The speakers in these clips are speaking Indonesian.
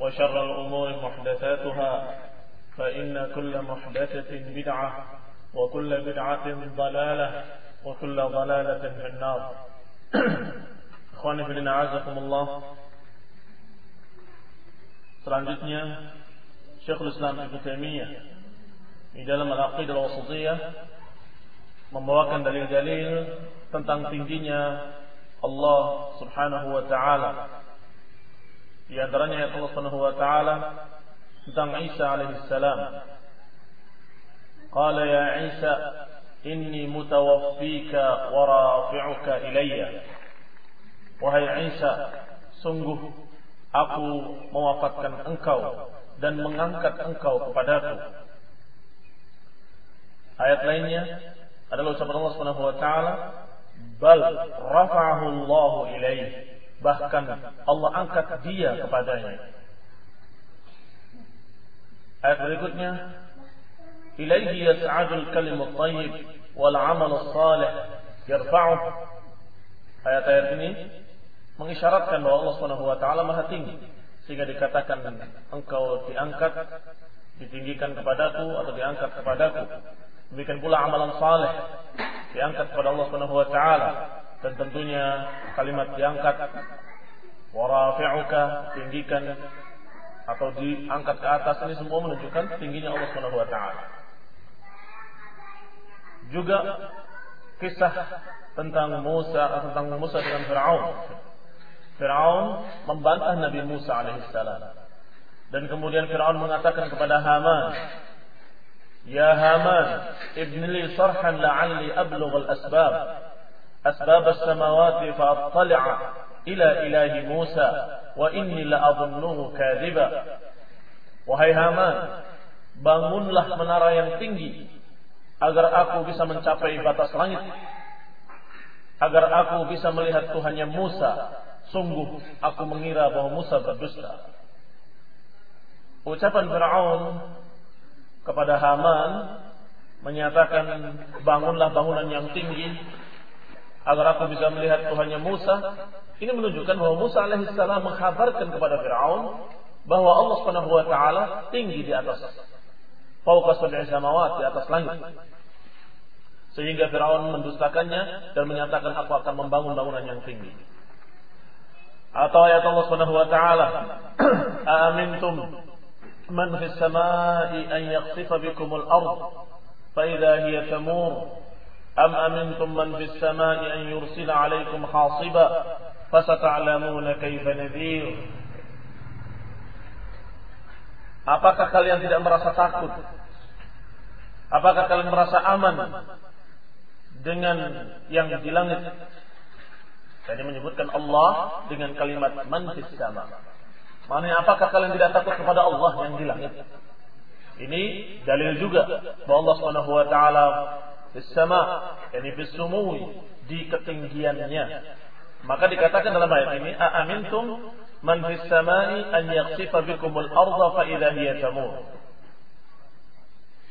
وشر الأمور محدثاتها فإن كل محدثة بدعة وكل بدعة ضلالة وكل ضلالة في النار. إخواني في الله عزكم الله سلام سلامتنا شيخ الإسلام ابن تيمية dalam العقيدة الوسطية membawakan dalil-dalil tentang tingginya Allah subhanahu wa ta'ala. Di antaranya ayat Allah Subhanahu wa taala tentang Isa alaihi salam. Qala ya Isa inni mutawaffika wa rafi'uka ilayya. Wahai Isa, sungguh aku mewafatkan engkau dan mengangkat engkau kepadaku. Ayat lainnya adalah ucapan Allah Subhanahu wa taala, "Bal rafa'ahu Allah ilaihi." Bahkan Allah angkat dia kepadanya. Ayat berikutnya, "Ilaihi yas'adul kalimut thayyib wal 'amalus salih yarfa'uh." Ayat-ayat ini mengisyaratkan bahwa Allah Subhanahu wa taala Maha tinggi sehingga dikatakan engkau diangkat ditinggikan kepadaku atau diangkat kepadaku demikian pula amalan saleh diangkat kepada Allah Subhanahu wa taala dan tentunya kalimat diangkat wa rafi'uka tinggikan atau diangkat ke atas ini semua menunjukkan tingginya Allah Subhanahu wa taala juga kisah tentang Musa tentang Musa dengan Firaun Firaun membantah Nabi Musa alaihissalam. Dan kemudian Firaun mengatakan kepada Haman, Ya Haman, ibni li sarhan la'alli ablugh al-asbab. As-samawati fa'attali'a ila ilahi Musa wa inni la'adhunnuhu kadhiba. Wahai Haman, bangunlah menara yang tinggi agar aku bisa mencapai batas langit. Agar aku bisa melihat Tuhannya Musa Sungguh aku mengira bahwa Musa berdusta. Ucapan Fir'aun kepada Haman menyatakan bangunlah bangunan yang tinggi agar aku bisa melihat Tuhannya Musa. Ini menunjukkan bahwa Musa alaihissalam mengkhabarkan kepada Fir'aun bahwa Allah subhanahu wa ta'ala tinggi di atas. Fauqa sab'i samawat di atas langit. Sehingga Fir'aun mendustakannya dan menyatakan aku akan membangun bangunan yang tinggi. Atau ayat Allah Subhanahu wa taala, "Amintum man fis samai an yakhsifa bikum al-ard fa idha hiya tamur am amintum man fis samai an yursila 'alaykum hasiba fasata'lamuna kayfa nadhir." Apakah kalian tidak merasa takut? Apakah kalian merasa aman dengan yang di langit jadi menyebutkan Allah dengan kalimat man sama. Maknanya apakah kalian tidak takut kepada Allah yang di langit? Ini dalil juga bahwa Allah Subhanahu wa taala sama, yani fis sumui di ketinggiannya. Maka dikatakan dalam ayat ini, "A amintum man fis samai an yakhsifa bikumul arda fa idza hiya tamur."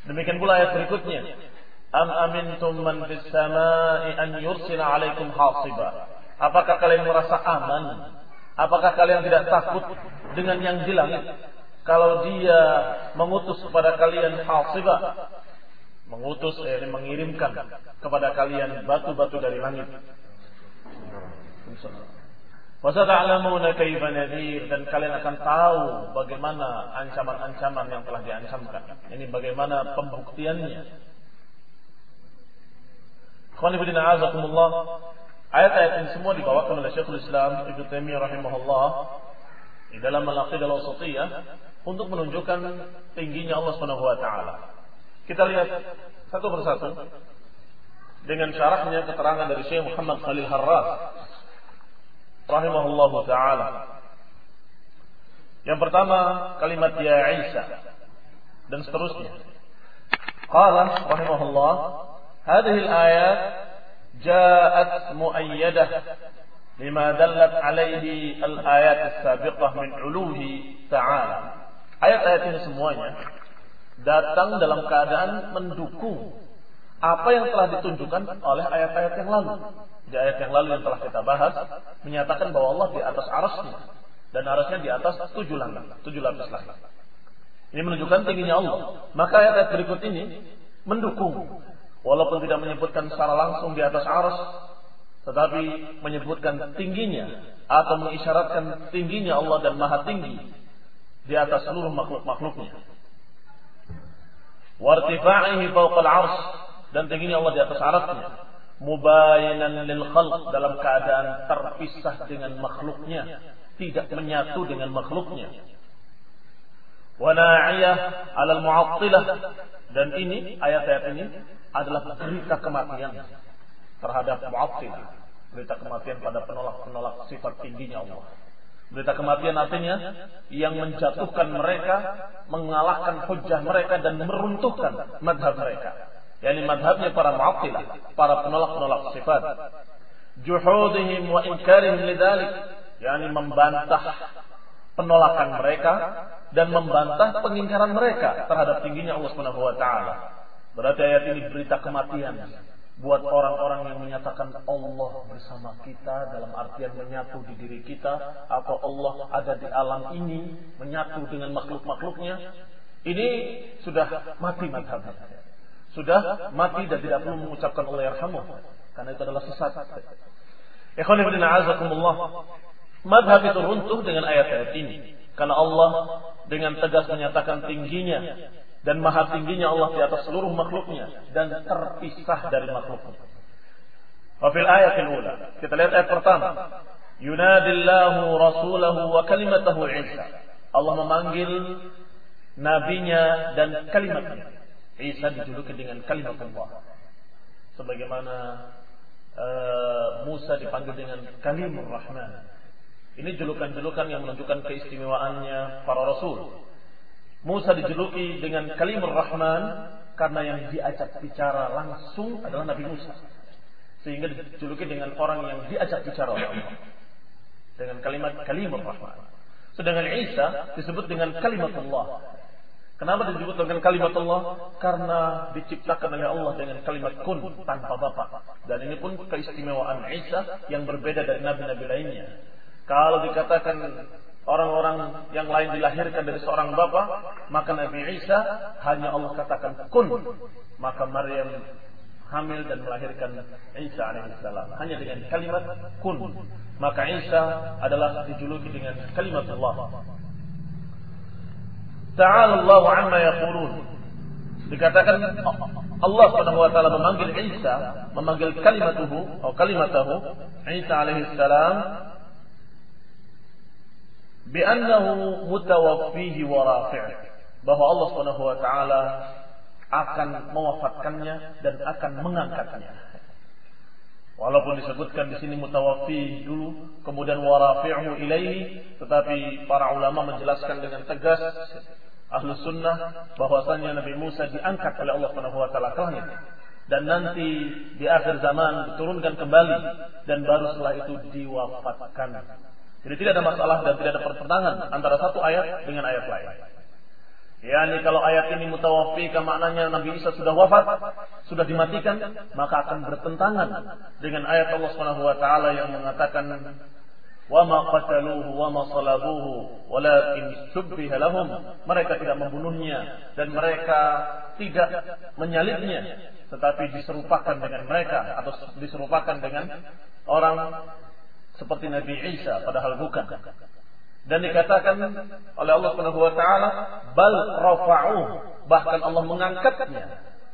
Demikian pula ayat berikutnya. Am amintum man fis samai an yursila alaikum hasiba. Apakah kalian merasa aman? Apakah kalian tidak takut dengan yang di langit? Kalau dia mengutus kepada kalian hasiba, mengutus yakni mengirimkan kepada kalian batu-batu dari langit. Wasata'lamuna kaifa nadhir dan kalian akan tahu bagaimana ancaman-ancaman yang telah diancamkan. Ini bagaimana pembuktiannya. Khonibudin azakumullah. Ayat-ayat ini semua dibawakan oleh Syekhul Islam Ibnu Taimiyah rahimahullah di dalam Al-Aqidah Al-Wasatiyah untuk menunjukkan tingginya Allah Subhanahu wa taala. Kita lihat satu persatu dengan syarahnya keterangan dari Syekh Muhammad Khalil Harras rahimahullah taala. Yang pertama kalimat ya Isa dan seterusnya. Qala rahimahullah hadhihi al-ayat ja'at muayyadah lima dallat alaihi al-ayat as-sabiqah min uluhi ta'ala. Ayat-ayat ini semuanya datang dalam keadaan mendukung apa yang telah ditunjukkan oleh ayat-ayat yang lalu. Di ayat yang lalu yang telah kita bahas menyatakan bahwa Allah di atas arasnya dan arasnya di atas tujuh langit, tujuh lapis langit. Ini menunjukkan tingginya Allah. Maka ayat-ayat berikut ini mendukung walaupun tidak menyebutkan secara langsung di atas aras tetapi menyebutkan tingginya atau mengisyaratkan tingginya Allah dan maha tinggi di atas seluruh makhluk-makhluknya. Wartifa'ihi fawqal ars dan tingginya Allah di atas arasnya. Mubayinan lil khalq dalam keadaan terpisah dengan makhluknya, tidak menyatu dengan makhluknya. Wa na'iyah 'alal mu'attilah dan ini ayat-ayat ini adalah berita kematian terhadap mu'attilah. Berita kematian pada penolak-penolak sifat tingginya Allah. Berita kematian artinya yang menjatuhkan mereka, mengalahkan hujah mereka dan meruntuhkan madhab mereka. Yani madhabnya para mu'attilah, para penolak-penolak sifat. Juhudihim wa inkarihim lidalik. Yani membantah penolakan mereka dan membantah pengingkaran mereka terhadap tingginya Allah Subhanahu wa. Berarti ayat ini berita kematian buat orang-orang yang menyatakan Allah bersama kita dalam artian menyatu di diri kita atau Allah ada di alam ini menyatu dengan makhluk-makhluknya. Ini sudah mati madhabnya. Sudah mati dan tidak perlu mengucapkan Allah yarhamu karena itu adalah sesat. Ikhwan ibn a'azakumullah. Madhab itu runtuh dengan ayat-ayat ini. Karena Allah dengan tegas menyatakan tingginya dan maha tingginya Allah di atas seluruh makhluknya dan terpisah dari makhluknya. Wafil ayat yang ula. Kita lihat ayat pertama. Yunadillahu rasulahu wa kalimatahu Isa. Allah memanggil nabinya dan kalimatnya. Isa dijuluki dengan kalimat Allah. Sebagaimana uh, Musa dipanggil dengan kalimur Rahman. Ini julukan-julukan yang menunjukkan keistimewaannya para rasul. Musa dijuluki dengan kalimur Rahman karena yang diajak bicara langsung adalah Nabi Musa. Sehingga dijuluki dengan orang yang diajak bicara oleh Allah. Dengan kalimat kalimur Rahman. Sedangkan Isa disebut dengan kalimat Allah. Kenapa disebut dengan kalimat Allah? Karena diciptakan oleh Allah dengan kalimat kun tanpa bapak. Dan ini pun keistimewaan Isa yang berbeda dari nabi-nabi lainnya. Kalau dikatakan orang-orang yang lain dilahirkan dari seorang bapak, maka Nabi Isa hanya Allah katakan kun, maka Maryam hamil dan melahirkan Isa alaihissalam hanya dengan kalimat kun. Maka Isa adalah dijuluki dengan kalimat Allah. Ta'ala Allah amma yaqulun. Dikatakan Allah Subhanahu wa taala memanggil Isa, memanggil kalimatuhu atau kalimatahu Isa alaihissalam bi'annahu mutawaffihi wa bahwa Allah Subhanahu wa taala akan mewafatkannya dan akan mengangkatnya. Walaupun disebutkan di sini mutawaffi dulu, kemudian warafi'u ilaihi, tetapi para ulama menjelaskan dengan tegas ahlu sunnah bahwasanya Nabi Musa diangkat oleh Allah Subhanahu wa taala ke langit dan nanti di akhir zaman diturunkan kembali dan baru setelah itu diwafatkan jadi tidak ada masalah dan tidak ada pertentangan antara satu ayat dengan ayat lain. Yani kalau ayat ini mutawaffika maknanya Nabi Isa sudah wafat, sudah dimatikan, maka akan bertentangan dengan ayat Allah Subhanahu wa taala yang mengatakan wa ma qataluhu wa ma salabuhu walakin subbiha lahum. Mereka tidak membunuhnya dan mereka tidak menyalibnya, tetapi diserupakan dengan mereka atau diserupakan dengan orang seperti Nabi Isa padahal bukan dan dikatakan oleh Allah Subhanahu wa taala bal rafa'u bahkan Allah mengangkatnya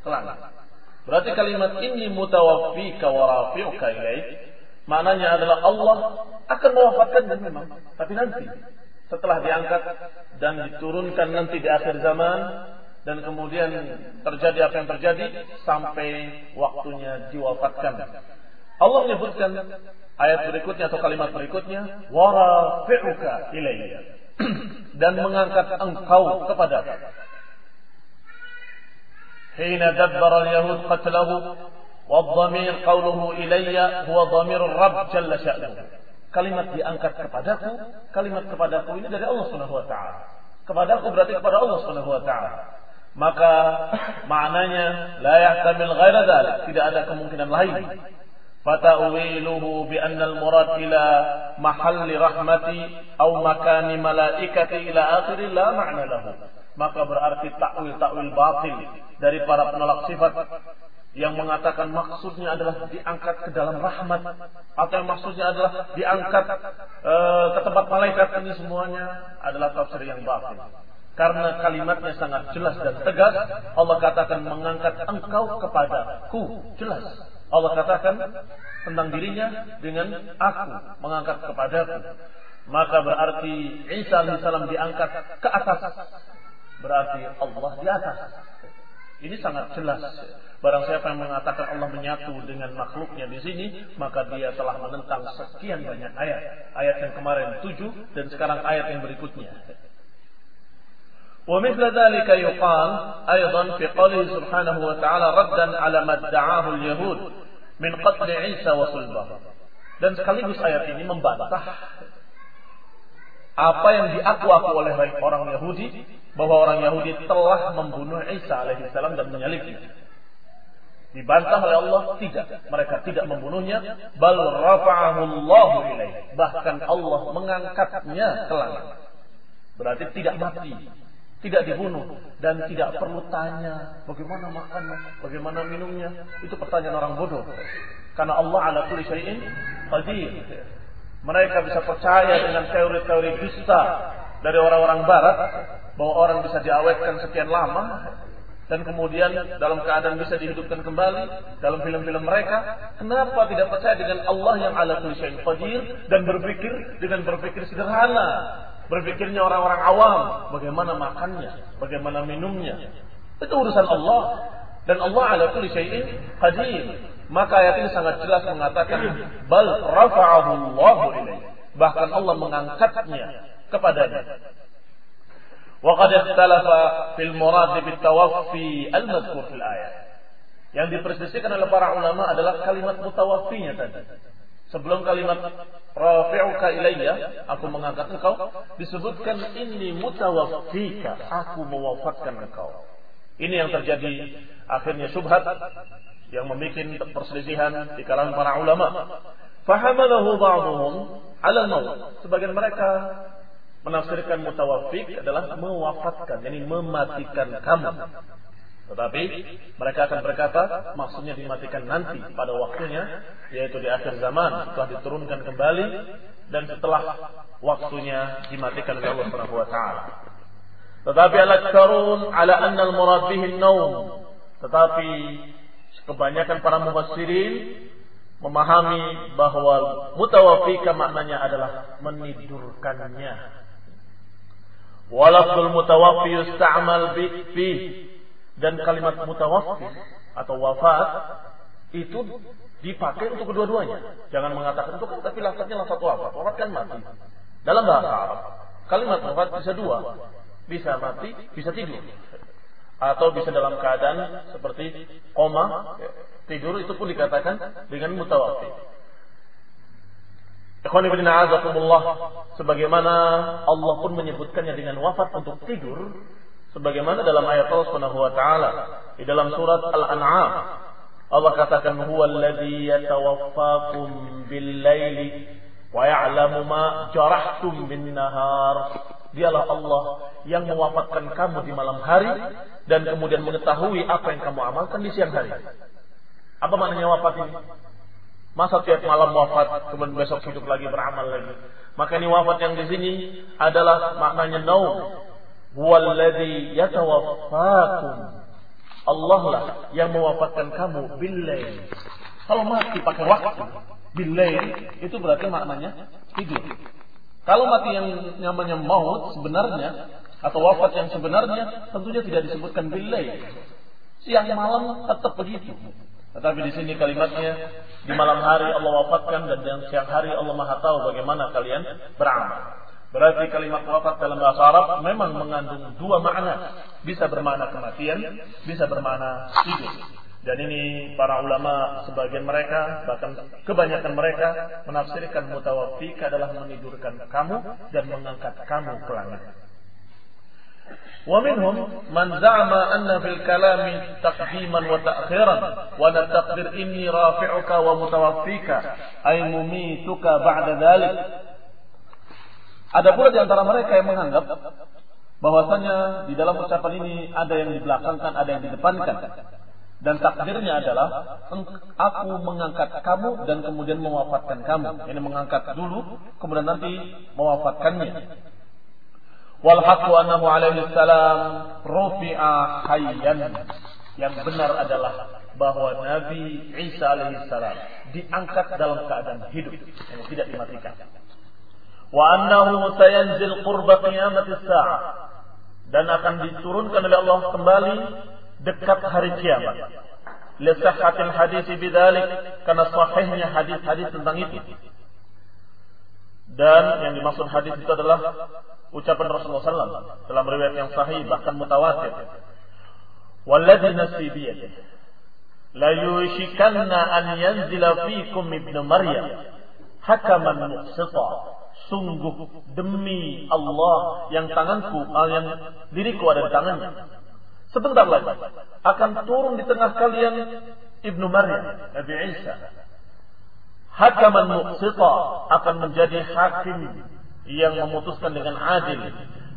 ke langit. Berarti kalimat ini mutawaffika wa rafi'uka ilaih maknanya adalah Allah akan mewafatkannya memang tapi nanti setelah diangkat dan diturunkan nanti di akhir zaman dan kemudian terjadi apa yang terjadi sampai waktunya diwafatkan. Allah menyebutkan ayat berikutnya atau kalimat berikutnya warafi'uka ilayya dan mengangkat engkau kepada Hina dabbara al-yahud qatlahu والضمير قوله إلي هو ضمير الرب جل شأنه kalimat diangkat kepadaku kalimat kepadaku ini dari Allah Subhanahu wa taala kepadaku berarti kepada Allah Subhanahu wa taala maka maknanya la yahtamil ghaira dzalik tidak ada kemungkinan lain فتأويله بأن المراد إلى محل رحمة أو مكان ملائكة إلى آخر لا معنى له maka berarti takwil-takwil batil dari para penolak sifat yang mengatakan maksudnya adalah diangkat ke dalam rahmat atau yang maksudnya adalah diangkat uh, ke tempat malaikat ini semuanya adalah tafsir yang batil karena kalimatnya sangat jelas dan tegas Allah katakan mengangkat engkau kepadaku jelas Allah katakan tentang dirinya dengan aku mengangkat kepadaku. Maka berarti Isa alaihissalam diangkat ke atas. Berarti Allah di atas. Ini sangat jelas. Barang siapa yang mengatakan Allah menyatu dengan makhluknya di sini, maka dia telah menentang sekian banyak ayat. Ayat yang kemarin tujuh dan sekarang ayat yang berikutnya. ومثل ذلك يقال أيضا في قوله سبحانه وتعالى ردا على ما ادعاه اليهود min qatli Isa wa sulbah. Dan sekaligus ayat ini membantah apa yang diaku-aku oleh orang Yahudi bahwa orang Yahudi telah membunuh Isa alaihissalam dan menyalibnya. Dibantah oleh Allah tidak, mereka tidak membunuhnya, bal rafa'ahu Allah ilaih. Bahkan Allah mengangkatnya ke langit. Berarti tidak mati, tidak dibunuh dan tidak perlu tanya bagaimana makannya, bagaimana minumnya. Itu pertanyaan orang bodoh. Karena Allah ala kulli syai'in qadir. Mereka bisa percaya dengan teori-teori dusta dari orang-orang barat bahwa orang bisa diawetkan sekian lama dan kemudian dalam keadaan bisa dihidupkan kembali dalam film-film mereka kenapa tidak percaya dengan Allah yang ala kulli syai'in qadir dan berpikir dengan berpikir sederhana Berpikirnya orang-orang awam, bagaimana makannya, bagaimana minumnya. Itu urusan Allah. Dan Allah ala kulli syai'in qadir. Maka ayat ini sangat jelas mengatakan bal rafa'ahu Allah. Bahkan Allah mengangkatnya kepadanya. Wa qad ikhtalafa fil murad bit tawaffi al-madhkur fil ayat. Yang diperselisihkan oleh para ulama adalah kalimat mutawaffinya tadi. Sebelum kalimat rafi'uka ilayya, aku mengangkat engkau, disebutkan ini mutawaffika, aku mewafatkan engkau. Ini yang terjadi akhirnya subhat yang membuat perselisihan di kalangan para ulama. Fahamalahu ba'dhum 'ala maut. Sebagian mereka menafsirkan mutawaffik adalah mewafatkan, yakni mematikan kamu. Tetapi mereka akan berkata maksudnya dimatikan nanti pada waktunya yaitu di akhir zaman setelah diturunkan kembali dan setelah waktunya dimatikan oleh Allah Subhanahu wa taala. Tetapi al-aktsarun ala anna al-murad bihi naum Tetapi kebanyakan para mufassirin memahami bahwa mutawaffika maknanya adalah menidurkannya. Walafzul mutawaffi yusta'mal fi dan kalimat mutawaffi atau wafat itu dipakai untuk kedua-duanya. Jangan mengatakan itu kan tapi lafaznya lafaz wafat. Wafat kan mati. Dalam bahasa Arab, kalimat wafat bisa dua. Bisa mati, bisa tidur. Atau bisa dalam keadaan seperti koma, tidur itu pun dikatakan dengan mutawaffi. Ikhwan ibn a'azakumullah sebagaimana Allah pun menyebutkannya dengan wafat untuk tidur Sebagaimana dalam ayat Allah Subhanahu wa taala di dalam surat Al-An'am Allah katakan huwallazi yatawaffakum bil-laili wa ya'lamu ma jarahtum bin-nahar. Dialah Allah yang mewafatkan kamu di malam hari dan kemudian mengetahui apa yang kamu amalkan di siang hari. Apa maknanya wafat ini? Masa tiap malam wafat, kemudian besok hidup lagi beramal lagi. Maka ini wafat yang di sini adalah maknanya naum. Huwallazi yatawaffakum. Allah lah yang mewafatkan kamu billail. Kalau mati pakai waktu, billail itu berarti maknanya tidur. Kalau mati yang namanya maut sebenarnya atau wafat yang sebenarnya tentunya tidak disebutkan billail. Siang malam tetap begitu. Tetapi di sini kalimatnya di malam hari Allah wafatkan dan di siang hari Allah Maha tahu bagaimana kalian beramal. Berarti kalimat wafat dalam bahasa Arab memang mengandung dua makna. Bisa bermakna kematian, bisa bermakna hidup. Dan ini para ulama sebagian mereka, bahkan kebanyakan mereka menafsirkan mutawaffika adalah menidurkan kamu dan mengangkat kamu ke langit. ومنهم من زعم أن في الكلام تقديما وتأخيرا ونتقدر إني رافعك ومتوفيك أي مميتك بعد ذلك ada pula di antara mereka yang menganggap bahwasanya di dalam ucapan ini ada yang dibelakangkan, ada yang didepankan. Dan takdirnya adalah aku mengangkat kamu dan kemudian mewafatkan kamu. Ini mengangkat dulu, kemudian nanti mewafatkannya. Wal haqqu annahu alaihi salam rufi'a hayyan. Yang benar adalah bahwa Nabi Isa alaihi salam diangkat dalam keadaan hidup yang tidak dimatikan. Wa annahu sayanzil qurba qiyamatis dan akan diturunkan oleh Allah kembali dekat hari kiamat. Lisahhatil hadis bidzalik karena sahihnya hadis-hadis tentang itu. Dan yang dimaksud hadis itu adalah ucapan Rasulullah SAW dalam riwayat yang sahih bahkan mutawatir. Walladhi nafsi biyadih la yushikanna an yanzila fikum ibnu Maryam hakaman muqsita sungguh demi Allah yang tanganku ah, yang diriku ada di tangannya sebentar lagi akan turun di tengah kalian Ibnu Maryam Nabi Isa hakaman muqsita akan menjadi hakim yang memutuskan dengan adil.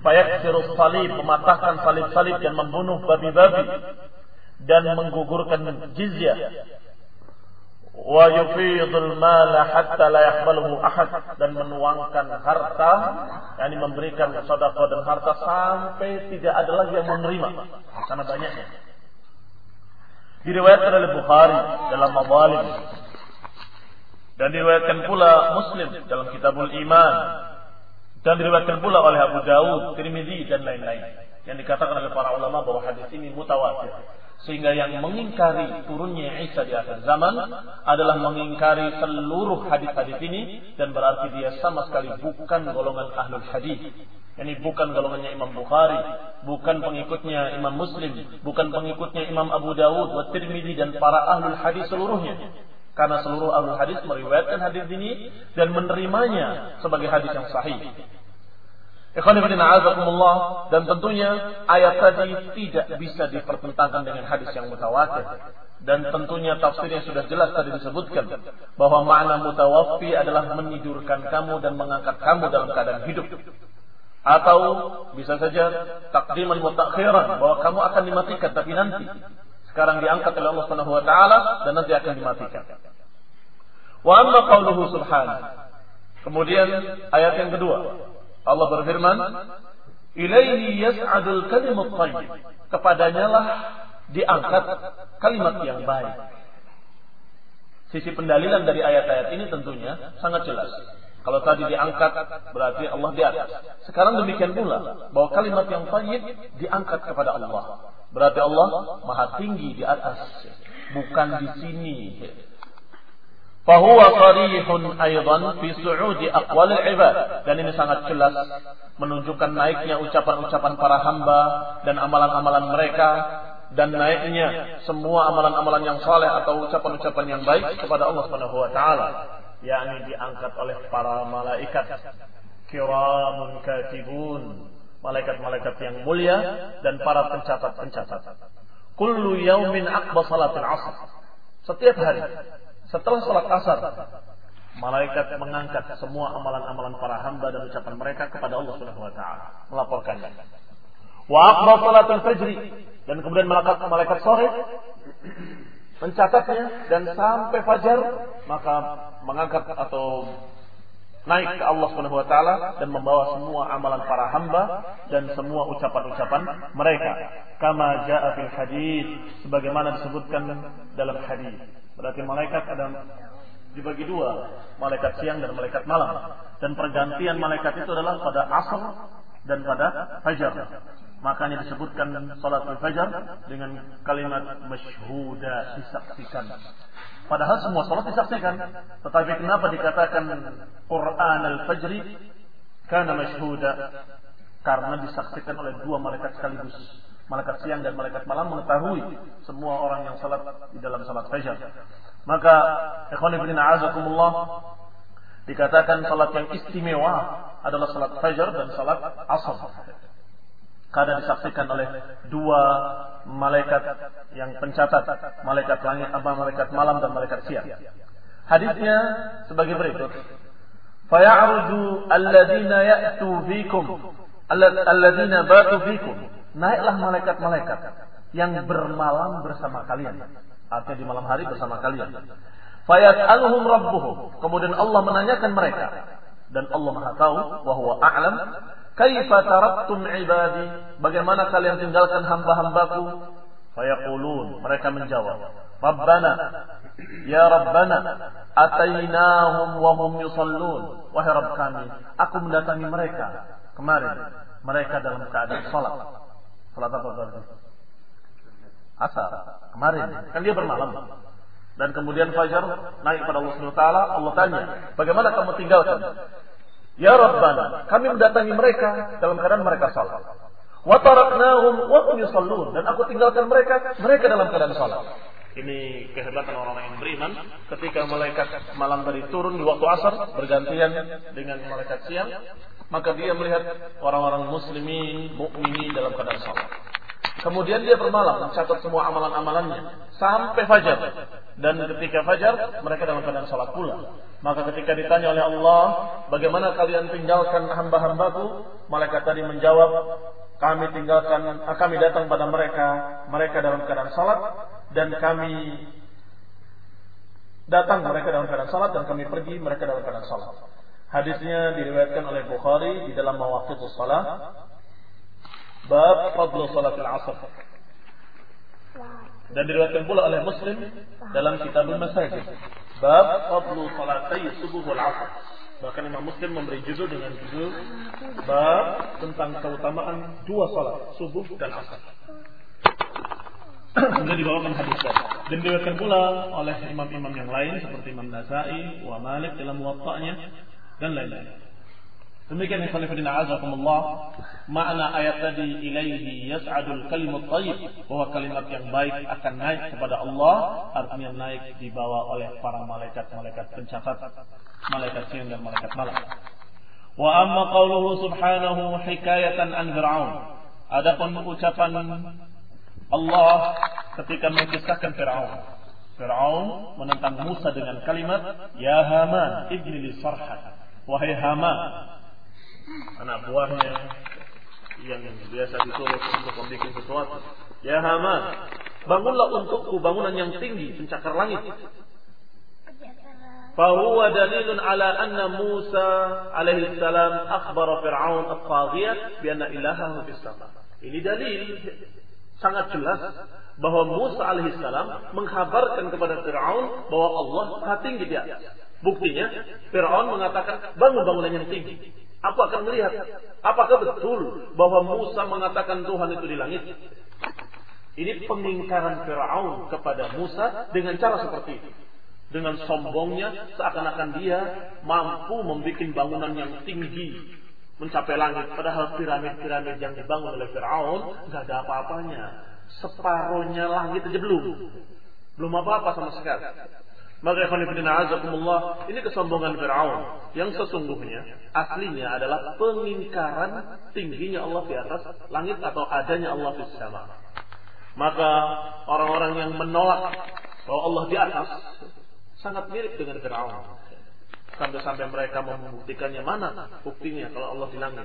Fayaksiru salib, mematahkan salib-salib dan membunuh babi-babi dan menggugurkan jizyah. Wa yufidul mala hatta la yaqbaluhu ahad dan menuangkan harta, yakni memberikan sedekah dan harta sampai tidak ada lagi yang menerima karena banyaknya. Diriwayatkan oleh Bukhari dalam Mawalim dan diriwayatkan pula Muslim dalam Kitabul Iman dan diriwayatkan pula oleh Abu Dawud, Tirmidzi dan lain-lain. Yang dikatakan oleh para ulama bahwa hadis ini mutawatir. Sehingga yang mengingkari turunnya Isa di akhir zaman adalah mengingkari seluruh hadis-hadis ini dan berarti dia sama sekali bukan golongan ahlul hadis. Ini bukan golongannya Imam Bukhari, bukan pengikutnya Imam Muslim, bukan pengikutnya Imam Abu Dawud, wa Tirmidzi dan para ahlul hadis seluruhnya. Karena seluruh ahli hadis meriwayatkan hadis ini dan menerimanya sebagai hadis yang sahih. Dan tentunya ayat tadi tidak bisa dipertentangkan dengan hadis yang mutawatir. Dan tentunya tafsirnya sudah jelas tadi disebutkan bahwa makna mutawaffi adalah menidurkan kamu dan mengangkat kamu dalam keadaan hidup. Atau bisa saja takdiman mutakhiran bahwa kamu akan dimatikan tapi nanti sekarang diangkat oleh Allah Subhanahu wa taala dan nanti akan dimatikan. Wa amma qauluhu subhanahu. Kemudian ayat yang kedua. Allah berfirman, "Ilaihi yas'adul kalimut thayyib." Kepadanya lah diangkat kalimat yang baik. Sisi pendalilan dari ayat-ayat ini tentunya sangat jelas. Kalau tadi diangkat berarti Allah di atas. Sekarang demikian pula bahwa kalimat yang thayyib diangkat kepada Allah. Berarti Allah maha tinggi di atas, bukan di sini. Fahuwa qarihun aydan fi su'udi aqwalil ibad. Dan ini sangat jelas menunjukkan naiknya ucapan-ucapan para hamba dan amalan-amalan mereka dan naiknya semua amalan-amalan yang saleh atau ucapan-ucapan yang baik kepada Allah Subhanahu wa taala yakni diangkat oleh para malaikat kiramun katibun malaikat-malaikat yang mulia dan para pencatat-pencatat. Kullu yaumin aqba salatil asr. Setiap hari setelah salat asar malaikat mengangkat semua amalan-amalan para hamba dan ucapan mereka kepada Allah Subhanahu wa taala, melaporkannya. Wa aqba salatul fajri dan kemudian malaikat malaikat sore mencatatnya dan sampai fajar maka mengangkat atau naik ke Allah Subhanahu wa taala dan membawa semua amalan para hamba dan semua ucapan-ucapan mereka kama jaa fil hadis sebagaimana disebutkan dalam hadis berarti malaikat ada dibagi dua malaikat siang dan malaikat malam dan pergantian malaikat itu adalah pada asar dan pada fajar makanya disebutkan salat fajar dengan kalimat masyhuda disaksikan Padahal semua sholat disaksikan. Tetapi kenapa dikatakan Quran al-Fajri? Karena masyhuda. Karena disaksikan oleh dua malaikat sekaligus. Malaikat siang dan malaikat malam mengetahui semua orang yang salat di dalam salat fajar. Maka ikhwanifidina azakumullah dikatakan salat yang istimewa adalah salat fajar dan salat asar karena disaksikan oleh dua malaikat yang pencatat, malaikat langit, apa malaikat malam dan malaikat siang. Hadisnya sebagai berikut. Faya'ruju alladhina ya'tu fikum alladhina batu fikum. Naiklah malaikat-malaikat yang bermalam bersama kalian. Artinya di malam hari bersama kalian. Fayas'aluhum rabbuhum. Kemudian Allah menanyakan mereka. Dan Allah Maha tahu bahwa a'lam Kaifa taraktum ibadi? Bagaimana kalian tinggalkan hamba-hambaku? Fayaqulun, mereka menjawab, Rabbana, ya Rabbana, atainahum wa hum yusallun. Wahai Rabb kami, aku mendatangi mereka kemarin. Mereka dalam keadaan salat. Salat apa berarti? Asar. Kemarin. Kan dia bermalam. Dan kemudian fajar naik pada Allah Subhanahu taala, Allah tanya, "Bagaimana kamu tinggalkan?" Ya Rabbana, kami mendatangi mereka dalam keadaan mereka salat. Wa taraknahum wa yusallun dan aku tinggalkan mereka, mereka dalam keadaan salat. Ini kehebatan orang-orang yang beriman ketika malaikat malam tadi turun di waktu asar bergantian dengan malaikat siang, maka dia melihat orang-orang muslimin, mukminin dalam keadaan salat. Kemudian dia bermalam mencatat semua amalan-amalannya sampai fajar. Dan ketika fajar mereka dalam keadaan salat pula. Maka ketika ditanya oleh Allah, bagaimana kalian tinggalkan hamba-hambaku? Malaikat tadi menjawab, kami tinggalkan, eh, kami datang pada mereka, mereka dalam keadaan salat, dan kami datang mereka dalam keadaan salat, dan kami pergi mereka dalam keadaan salat. Hadisnya diriwayatkan oleh Bukhari di dalam Mawaqitus Salat, bab fadlu salatil asr. Dan diriwayatkan pula oleh Muslim dalam Kitabul Masajid. Bab Fadlu Salatai Subuh wal Asr. Bahkan Imam Muslim memberi judul dengan judul Bab tentang keutamaan dua salat, subuh dan asar. Sudah dibawakan hadis Dan diriwayatkan pula oleh imam-imam yang lain seperti Imam Nasai, wa Malik dalam muwatta'nya dan lain-lain. Demikian ikhwanifidina azakumullah. Makna ayat tadi ilaihi yas'adul kalimut tayyib Bahwa kalimat yang baik akan naik kepada Allah Artinya naik dibawa oleh para malaikat-malaikat pencatat Malaikat siang dan malaikat malam. Wa amma qawluhu subhanahu hikayatan an Fir'aun. Adapun ucapan Allah ketika mengisahkan Fir'aun. Fir'aun menentang Musa dengan kalimat Ya Haman ibni li sarhat Wahai Haman anak buahnya yang biasa disuruh untuk membuat sesuatu. Ya Haman, bangunlah untukku bangunan yang tinggi, pencakar langit. Fahuwa dalilun ala anna Musa alaihi salam akhbar Fir'aun at-taghiyah bi anna ilahahu fis sama. Ini dalil sangat jelas bahwa Musa alaihi salam mengkhabarkan kepada Fir'aun bahwa Allah maha tinggi di atas. Buktinya Fir'aun mengatakan bangun bangunan yang tinggi. Aku akan melihat apakah betul bahwa Musa mengatakan Tuhan itu di langit. Ini pengingkaran Firaun kepada Musa dengan cara seperti itu. Dengan sombongnya seakan-akan dia mampu membuat bangunan yang tinggi mencapai langit. Padahal piramid-piramid yang dibangun oleh Firaun nggak ada apa-apanya. Separuhnya langit aja belum. Belum apa-apa sama sekali. Maka azakumullah, ini kesombongan Fir'aun yang sesungguhnya aslinya adalah pengingkaran tingginya Allah di atas langit atau adanya Allah di sama. Maka orang-orang yang menolak bahwa Allah di atas sangat mirip dengan Fir'aun. Sampai-sampai mereka membuktikannya mana buktinya kalau Allah di langit.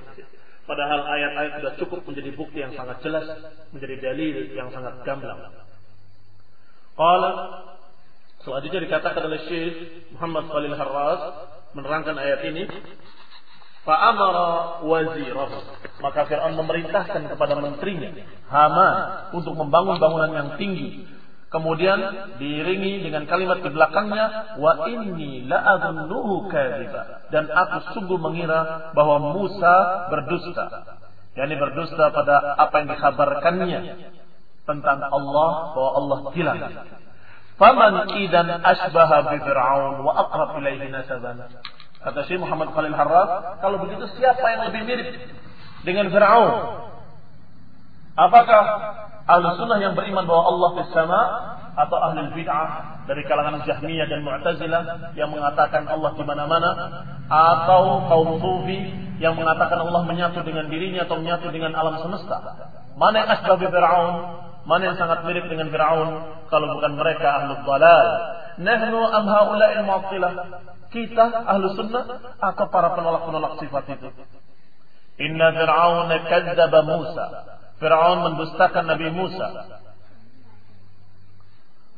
Padahal ayat-ayat sudah cukup menjadi bukti yang sangat jelas, menjadi dalil yang sangat gamblang. Qala Selanjutnya dikatakan oleh Syekh Muhammad Khalil Harras menerangkan ayat ini. Fa'amara wazirahu. Maka Fir'aun memerintahkan kepada menterinya, Haman, untuk membangun bangunan yang tinggi. Kemudian diiringi dengan kalimat di belakangnya, Wa inni la'adunnuhu kadhiba. Dan aku sungguh mengira bahwa Musa berdusta. Yani berdusta pada apa yang dikabarkannya tentang Allah bahwa Allah hilang. Faman idan asbaha bi Fir'aun wa aqrab ilaihi nasaban. Kata Syekh Muhammad Khalil Harras, kalau begitu siapa yang lebih mirip dengan Fir'aun? Apakah ahli sunnah yang beriman bahwa Allah di sama atau ahli bid'ah dari kalangan Jahmiyah dan Mu'tazilah yang mengatakan Allah di mana-mana atau kaum sufi yang mengatakan Allah menyatu dengan dirinya atau menyatu dengan alam semesta? Mana yang asbah bi Fir'aun? Mana yang sangat mirip dengan Fir'aun kalau bukan mereka ahlu dalal? Nahnu am haula'il mu'attilah? Kita ahlu sunnah atau para penolak-penolak sifat itu? Inna Fir'aun kadzdzaba Musa. Fir'aun mendustakan Nabi Musa.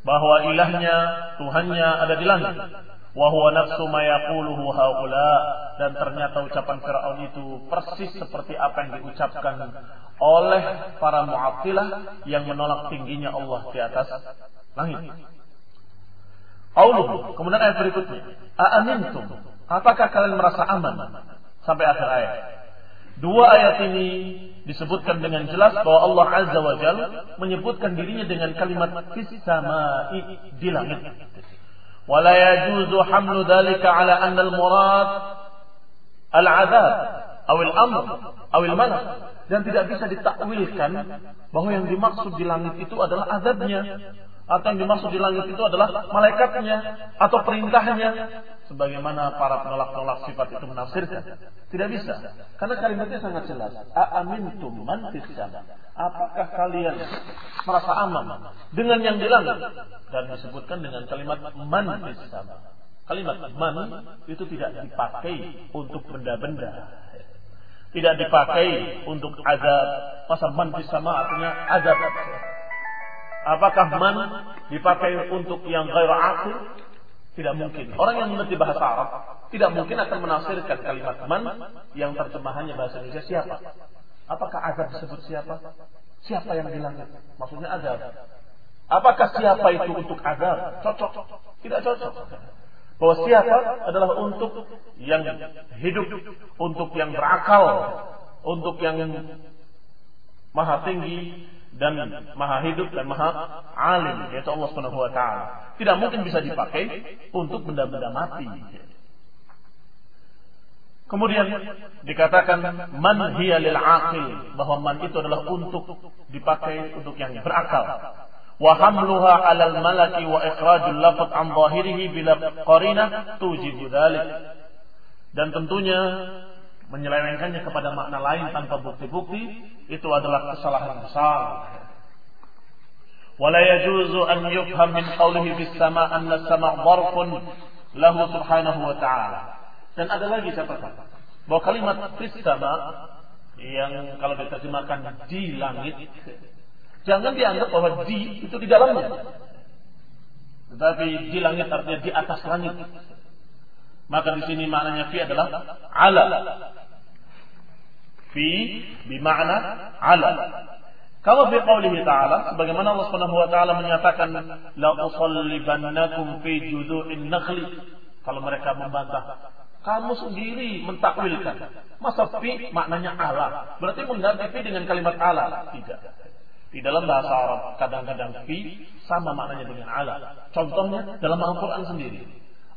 Bahwa ilahnya, Tuhannya ada di langit. Wahuwa nafsu ma yaquluhu haula dan ternyata ucapan Firaun itu persis seperti apa yang diucapkan oleh para mu'attilah yang menolak tingginya Allah di atas langit. Qauluhu, kemudian ayat berikutnya, "Aamintum?" Apakah kalian merasa aman? Sampai akhir ayat. Dua ayat ini disebutkan dengan jelas bahwa Allah Azza wa Jal menyebutkan dirinya dengan kalimat fis di langit. Wala yajuzu hamlu dhalika ala annal murad al adab awil amr, awil mana? dan tidak bisa ditakwilkan bahwa yang dimaksud di langit itu adalah azabnya. Atau yang dimaksud di langit itu adalah malaikatnya atau perintahnya. Sebagaimana para penolak-penolak sifat itu menafsirkan. Tidak bisa. Karena kalimatnya sangat jelas. Aamintum man apakah kalian merasa aman dengan yang di langit? Dan disebutkan dengan kalimat man kalimat man itu tidak dipakai untuk benda-benda tidak dipakai untuk azab masa man fis artinya azab apakah man dipakai untuk yang ghair akil tidak mungkin. Orang yang mengerti bahasa Arab tidak mungkin akan menafsirkan kalimat man yang terjemahannya bahasa Indonesia siapa. Apakah azab disebut siapa? Siapa yang bilang? Maksudnya azab. Apakah siapa itu untuk azab? Cocok? Tidak cocok. Bahwa siapa adalah untuk yang hidup, untuk yang berakal, untuk yang maha tinggi dan maha hidup dan maha alim yaitu Allah Subhanahu wa taala. Tidak mungkin bisa dipakai untuk benda-benda mati. Kemudian dikatakan man hiya lil aqil bahwa man itu adalah untuk dipakai untuk yang berakal. Wa hamluha 'alal malaki wa ikhrajul lafaz an zahirihi bila qarinah tujibu dzalik. Dan tentunya menyelewengkannya kepada makna lain tanpa bukti-bukti itu adalah kesalahan besar. ولا يجوز أن يفهم من قوله في السماء أن السماء ظرف له سبحانه وتعالى Dan ada lagi catatan bahwa kalimat fis sama yang kalau diterjemahkan di langit jangan dianggap bahwa di itu di dalamnya. Tetapi di langit artinya di atas langit. Maka di sini maknanya fi adalah ala. Fi bimakna ala. Kalau fi qaulihi ta'ala sebagaimana Allah Subhanahu wa taala menyatakan la usallibannakum fi judu'in nakhli kalau mereka membantah kamu sendiri mentakwilkan. Masa fi maknanya Allah. Berarti mengganti fi dengan kalimat Allah. Tidak. Di dalam bahasa Arab kadang-kadang fi sama maknanya dengan Allah. Contohnya dalam Al-Quran sendiri.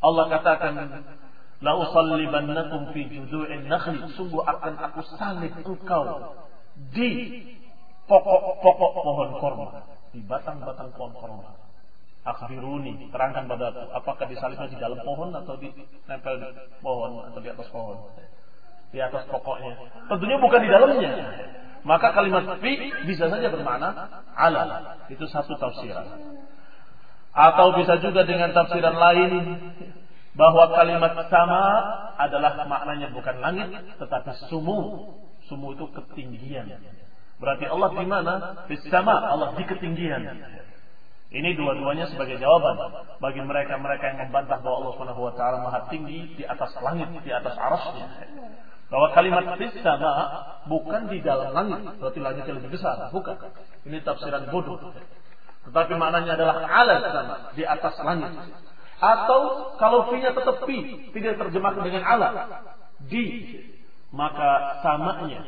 Allah katakan La usallibannakum fi judu'in nakhli. Sungguh akan aku salib engkau di pokok-pokok pohon korma. Di batang-batang pohon korma. Akhbiruni, terangkan padaku, apakah disalibnya di dalam pohon atau di nempel di pohon atau di atas pohon? Di atas pokoknya. Tentunya bukan di dalamnya. Maka kalimat fi bisa saja bermakna ala. Itu satu tafsiran. Atau bisa juga dengan tafsiran lain bahwa kalimat sama adalah maknanya bukan langit tetapi sumu. Sumu itu ketinggian. Berarti Allah di mana? Di sama, Allah di ketinggian. Ini dua-duanya sebagai jawaban bagi mereka-mereka yang membantah bahwa Allah Subhanahu wa taala Maha tinggi di atas langit, di atas arasnya. Bahwa kalimat sama bukan di dalam langit, berarti langitnya lebih besar, bukan. Ini tafsiran bodoh. Tetapi maknanya adalah ala sama, di atas langit. Atau kalau fi-nya tetap fi, tidak terjemahkan dengan ala, di maka samanya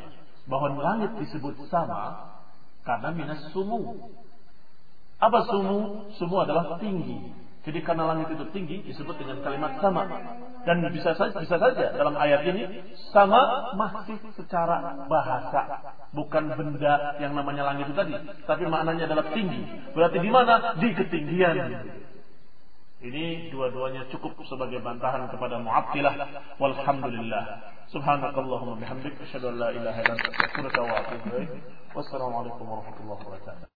bahwa langit disebut sama karena minas sumu apa sumu? Sumu adalah tinggi. Jadi karena langit itu tinggi disebut dengan kalimat sama. Dan bisa saja, bisa saja dalam ayat ini sama masih secara bahasa, bukan benda yang namanya langit itu tadi, tapi maknanya adalah tinggi. Berarti di mana? Di ketinggian. Ini dua-duanya cukup sebagai bantahan kepada Mu'attilah. Walhamdulillah. Subhanakallahumma bihamdik asyhadu an la ilaha. Wassalamualaikum warahmatullahi wabarakatuh.